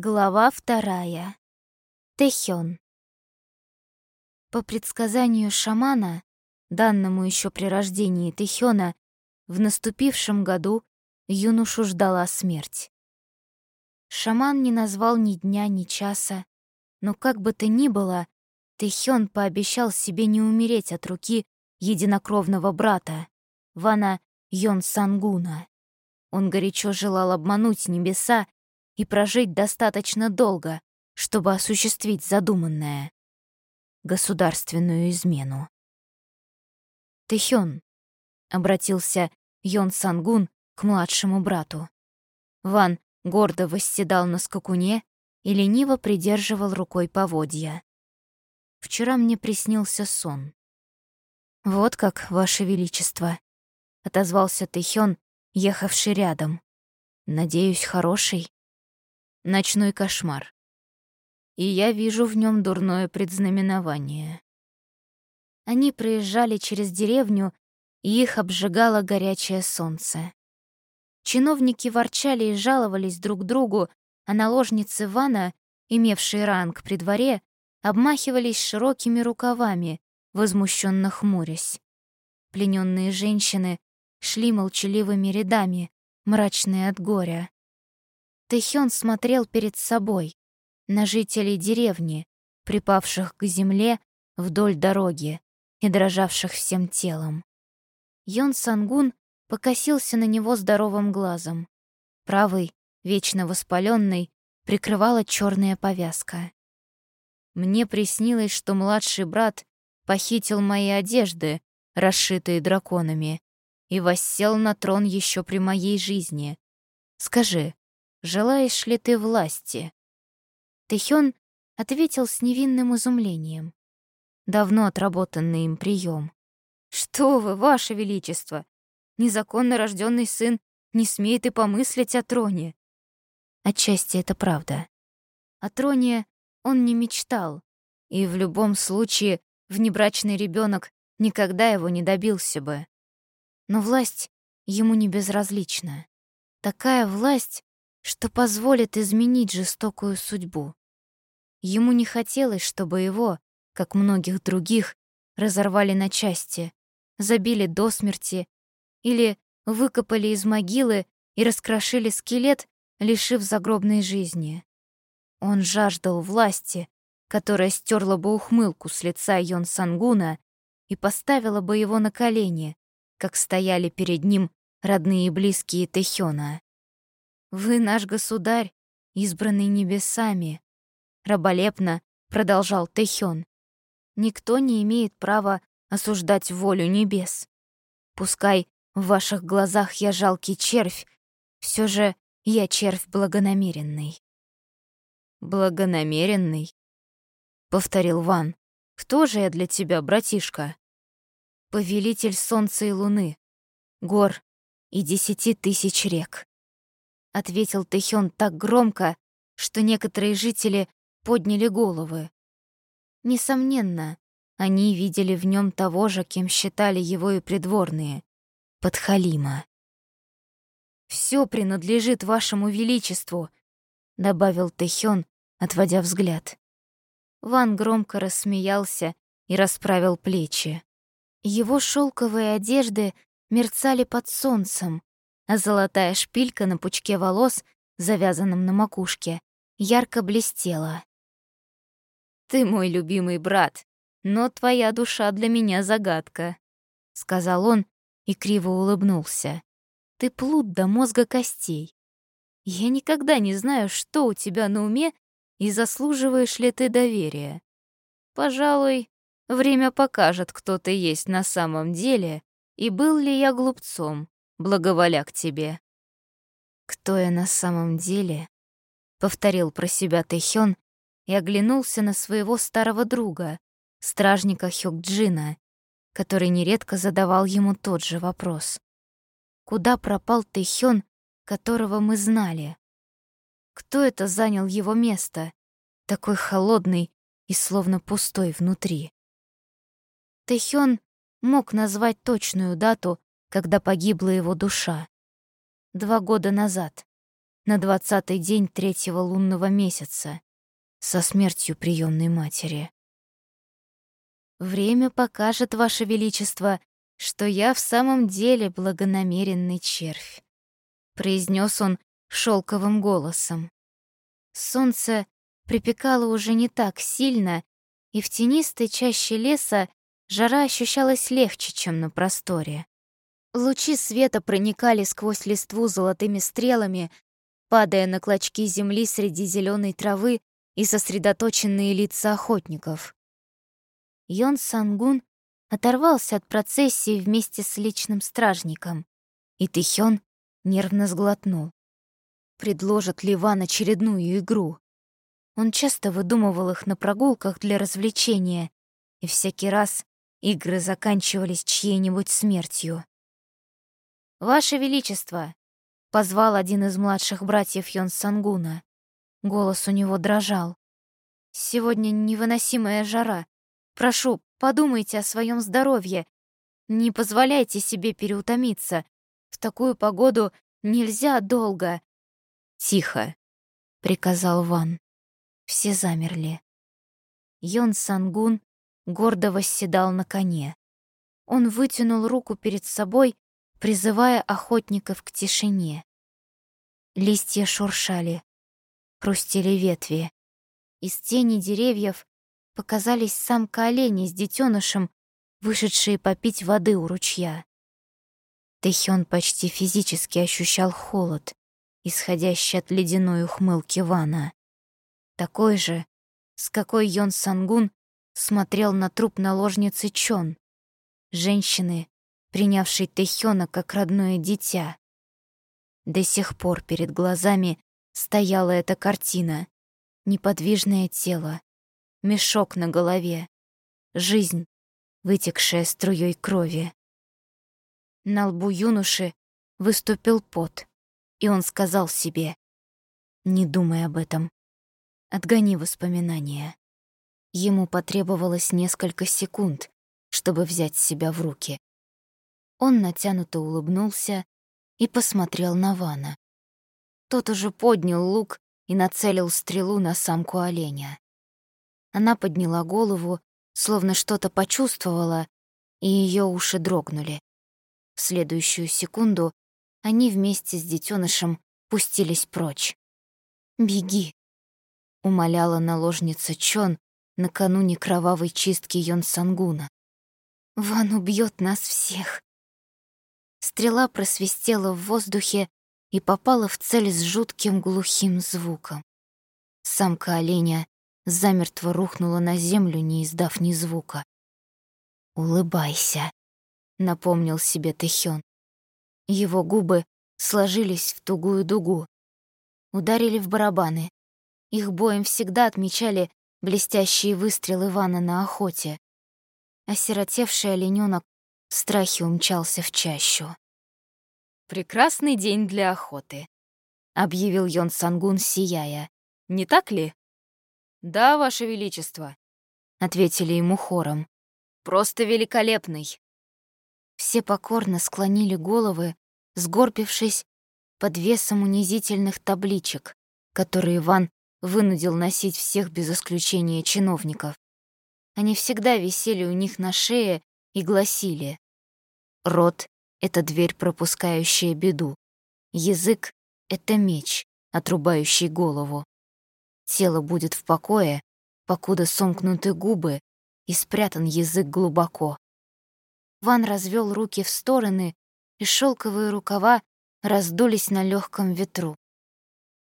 Глава вторая. Тэхён. По предсказанию шамана, данному еще при рождении Тэхёна, в наступившем году юношу ждала смерть. Шаман не назвал ни дня, ни часа, но как бы то ни было, Тэхён пообещал себе не умереть от руки единокровного брата, Вана Йон Сангуна. Он горячо желал обмануть небеса и прожить достаточно долго, чтобы осуществить задуманное — государственную измену. «Тэхён», — обратился Йон Сангун к младшему брату. Ван гордо восседал на скакуне и лениво придерживал рукой поводья. «Вчера мне приснился сон». «Вот как, Ваше Величество», — отозвался Тэхён, ехавший рядом. «Надеюсь, хороший?» Ночной кошмар. И я вижу в нем дурное предзнаменование. Они проезжали через деревню, и их обжигало горячее солнце. Чиновники ворчали и жаловались друг другу, а наложницы Вана, имевшие ранг при дворе, обмахивались широкими рукавами, возмущенно хмурясь. Плененные женщины шли молчаливыми рядами, мрачные от горя. Тэхён смотрел перед собой, на жителей деревни, припавших к земле вдоль дороги и дрожавших всем телом. Йон Сангун покосился на него здоровым глазом. Правый, вечно воспаленный, прикрывала черная повязка. Мне приснилось, что младший брат похитил мои одежды, расшитые драконами, и воссел на трон еще при моей жизни. Скажи, желаешь ли ты власти?» Тэхён ответил с невинным изумлением. Давно отработанный им прием. «Что вы, ваше величество! Незаконно рожденный сын не смеет и помыслить о троне!» Отчасти это правда. О троне он не мечтал, и в любом случае внебрачный ребенок никогда его не добился бы. Но власть ему не безразлична. Такая власть, что позволит изменить жестокую судьбу. Ему не хотелось, чтобы его, как многих других, разорвали на части, забили до смерти или выкопали из могилы и раскрошили скелет, лишив загробной жизни. Он жаждал власти, которая стерла бы ухмылку с лица Йон Сангуна и поставила бы его на колени, как стояли перед ним родные и близкие Тэхёна. Вы наш государь, избранный небесами, раболепно продолжал Тэхён. Никто не имеет права осуждать волю небес. Пускай в ваших глазах я жалкий червь, все же я червь благонамеренный. Благонамеренный? повторил Ван. Кто же я для тебя, братишка? Повелитель солнца и луны, гор и десяти тысяч рек ответил Тэхён так громко, что некоторые жители подняли головы. Несомненно, они видели в нем того же, кем считали его и придворные — подхалима. «Все принадлежит вашему величеству», — добавил Тэхён, отводя взгляд. Ван громко рассмеялся и расправил плечи. Его шелковые одежды мерцали под солнцем, а золотая шпилька на пучке волос, завязанном на макушке, ярко блестела. «Ты мой любимый брат, но твоя душа для меня загадка», — сказал он и криво улыбнулся. «Ты плут до мозга костей. Я никогда не знаю, что у тебя на уме и заслуживаешь ли ты доверия. Пожалуй, время покажет, кто ты есть на самом деле и был ли я глупцом благоволя к тебе». «Кто я на самом деле?» — повторил про себя Тэхён и оглянулся на своего старого друга, стражника Хёкджина, который нередко задавал ему тот же вопрос. «Куда пропал Тэхён, которого мы знали? Кто это занял его место, такой холодный и словно пустой внутри?» Тэхён мог назвать точную дату, когда погибла его душа. Два года назад. на двадцатый день третьего лунного месяца со смертью приемной матери. Время покажет, Ваше Величество, что я в самом деле благонамеренный червь, произнес он шелковым голосом. Солнце припекало уже не так сильно, и в тенистой чаще леса жара ощущалась легче, чем на просторе. Лучи света проникали сквозь листву золотыми стрелами, падая на клочки земли среди зеленой травы и сосредоточенные лица охотников. Йон Сангун оторвался от процессии вместе с личным стражником, и Тэхён нервно сглотнул. Предложит ли Ван очередную игру? Он часто выдумывал их на прогулках для развлечения, и всякий раз игры заканчивались чьей-нибудь смертью. «Ваше Величество!» — позвал один из младших братьев Йон Сангуна. Голос у него дрожал. «Сегодня невыносимая жара. Прошу, подумайте о своем здоровье. Не позволяйте себе переутомиться. В такую погоду нельзя долго». «Тихо», — приказал Ван. Все замерли. Йон Сангун гордо восседал на коне. Он вытянул руку перед собой, призывая охотников к тишине. Листья шуршали, хрустели ветви. Из тени деревьев показались самка оленя с детенышем, вышедшие попить воды у ручья. Тэхён почти физически ощущал холод, исходящий от ледяной ухмылки Вана такой же, с какой Йон Сангун смотрел на труп наложницы Чон, женщины, принявшей Тэхёна как родное дитя. До сих пор перед глазами стояла эта картина. Неподвижное тело, мешок на голове, жизнь, вытекшая струей крови. На лбу юноши выступил пот, и он сказал себе, «Не думай об этом. Отгони воспоминания. Ему потребовалось несколько секунд, чтобы взять себя в руки. Он натянуто улыбнулся и посмотрел на Вана. Тот уже поднял лук и нацелил стрелу на самку оленя. Она подняла голову, словно что-то почувствовала, и ее уши дрогнули. В следующую секунду они вместе с детенышем пустились прочь. «Беги!» — умоляла наложница Чон накануне кровавой чистки Йонсангуна. «Ван убьет нас всех!» Стрела просвистела в воздухе и попала в цель с жутким глухим звуком. Самка оленя замертво рухнула на землю, не издав ни звука. «Улыбайся», — напомнил себе Тэхён. Его губы сложились в тугую дугу. Ударили в барабаны. Их боем всегда отмечали блестящие выстрелы Ивана на охоте. Осиротевший оленёнок в страхе умчался в чащу. «Прекрасный день для охоты», — объявил Йон Сангун, сияя. «Не так ли?» «Да, Ваше Величество», — ответили ему хором. «Просто великолепный». Все покорно склонили головы, сгорбившись под весом унизительных табличек, которые Иван вынудил носить всех без исключения чиновников. Они всегда висели у них на шее и гласили «Рот — это дверь, пропускающая беду. Язык — это меч, отрубающий голову. Тело будет в покое, покуда сомкнуты губы и спрятан язык глубоко». Ван развел руки в стороны, и шелковые рукава раздулись на легком ветру.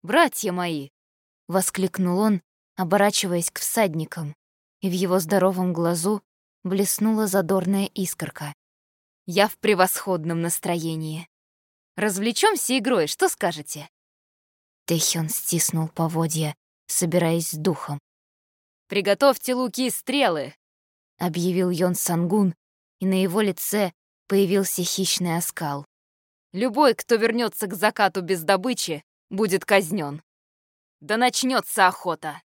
«Братья мои!» — воскликнул он, оборачиваясь к всадникам, и в его здоровом глазу блеснула задорная искорка. «Я в превосходном настроении. Развлечемся игрой, что скажете?» Тэхён стиснул поводья, собираясь с духом. «Приготовьте луки и стрелы!» — объявил Йон Сангун, и на его лице появился хищный оскал. «Любой, кто вернется к закату без добычи, будет казнен. Да начнется охота!»